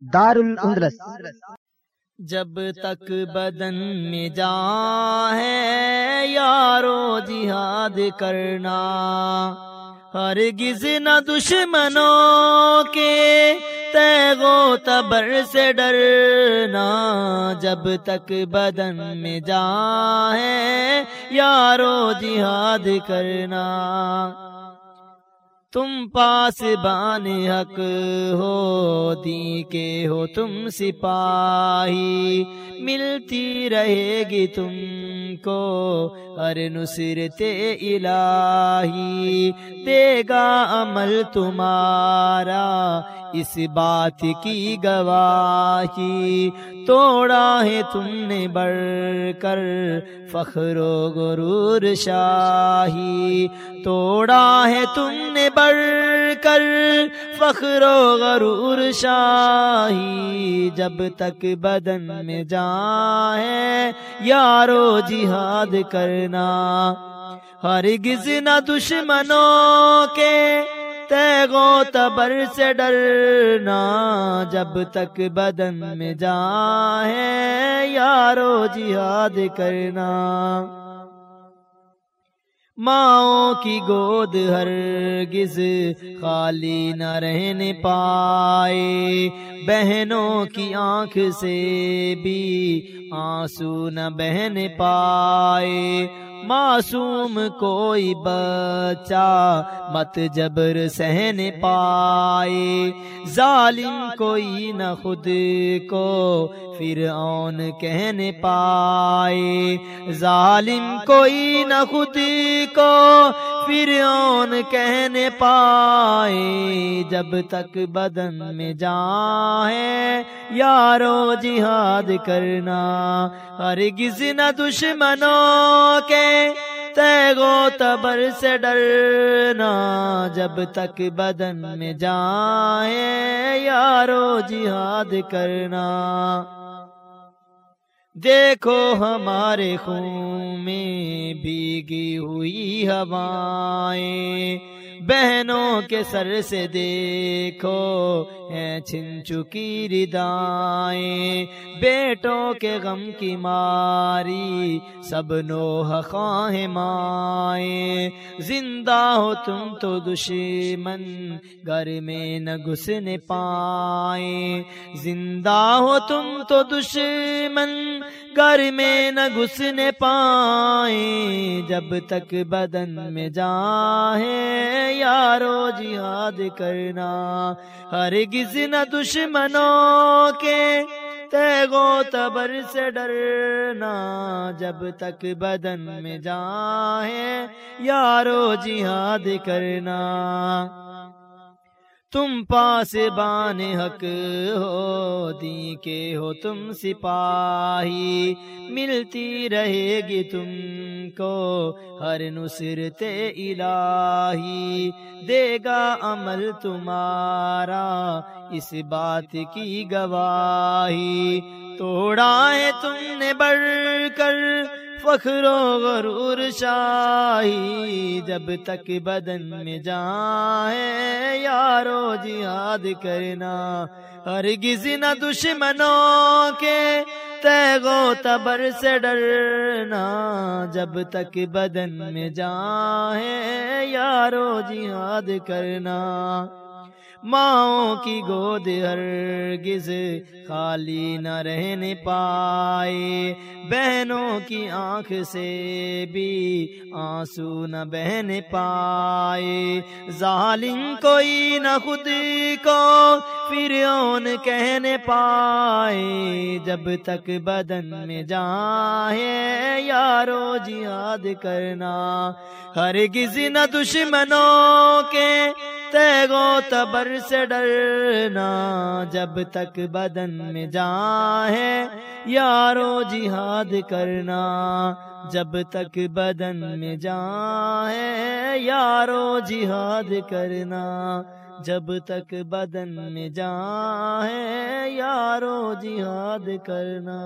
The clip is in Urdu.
دار الاندلس جب تک بدن میں جا ہے یارو جہاد کرنا ہر گز نہ دشمنوں کے تیگو تبر سے ڈرنا۔ جب تک بدن میں جا ہے یارو جہاد کرنا۔ تم پاس بان حق ہو، دی کے ہو تم سپاہی۔ ملتی رہے گی تم کو، ہر نصرت الہی۔ دے گا عمل تمہارا اس بات کی گواہی توڑا ہے تم نے بڑھ کر فخر و غرور شاہی توڑا ہے تم نے بڑھ کر فخر و غرور شاہی جب تک بدن میں جا ہے یارو جہاد کرنا ہر گز نہ دشمنوں کے تیگو تبر سے ڈرنا جب تک بدن میں جا ہے یارو جہاد کرنا۔ ماں کی گود ہر گز خالی نہ رہنے پائے۔ بہنوں کی آنکھ سے بھی آنسو نہ بہن پائے۔ معصوم کوئی بچا مت جبر سہن پائے ظالم کوئی نہ خود کو فرعون کہنے پائے، ظالم کوئی نہ خود کو فرعون کہنے پائے۔ جب تک بدن میں جا ہے یارو جہاد کرنا ہر گز نہ دشمنوں کے تیگو تبر سے ڈرنا۔ جب تک بدن میں جائے یارو جہاد کرنا۔ دیکھو ہمارے خون میں بھیگی ہوئی ہوائیں۔ بہنوں کے سر سے دیکھو ہیں چھن چکی ردائیں، بیٹوں کے غم کی ماری، سب نو خواہ مائیں۔ زندہ ہو تم تو دشمن، گھر میں نہ گھسنے پائیں۔ زندہ ہو تم تو دشمن گھر میں نہ گھسنے پائیں۔ جب تک بدن میں جائیں یارو، جہاد کرنا۔ ہرگز نہ دشمنوں کے تیگو تبر سے ڈرنا۔ جب تک بدن میں جائیں یارو، جہاد کرنا۔ تم پاس بان حق ہو دی کے ہو تم سپاہی، ملتی رہے گی تم کو، ہر نصرت الہی۔ دے گا عمل تمہارا، اس بات کی گواہی۔ توڑا ہے تم نے بڑھ کر فخر و غرور شاہی جب تک بدن میں جائے، یارو جہاد کرنا ہر گز نہ دشمنوں کے تیگو تبر سے ڈرنا۔ جب تک بدن میں جائے، یارو جہاد کرنا۔ ماں کی گود ہر گز خالی نہ رہنے پائے۔ بہنوں کی آنکھ سے بھی آنسو نہ بہن پائے۔ ظالم کوئی نہ خود کو فرعون کہنے پائے۔ جب تک بدن میں جائے یارو جہاد کرنا ہر گز نہ دشمنوں کے تیگو تبر سے ڈرنا جب تک بدن میں جائے یارو جہاد کرنا جب تک بدن میں جائے یارو جہاد کرنا جب تک بدن میں جائے یارو جہاد کرنا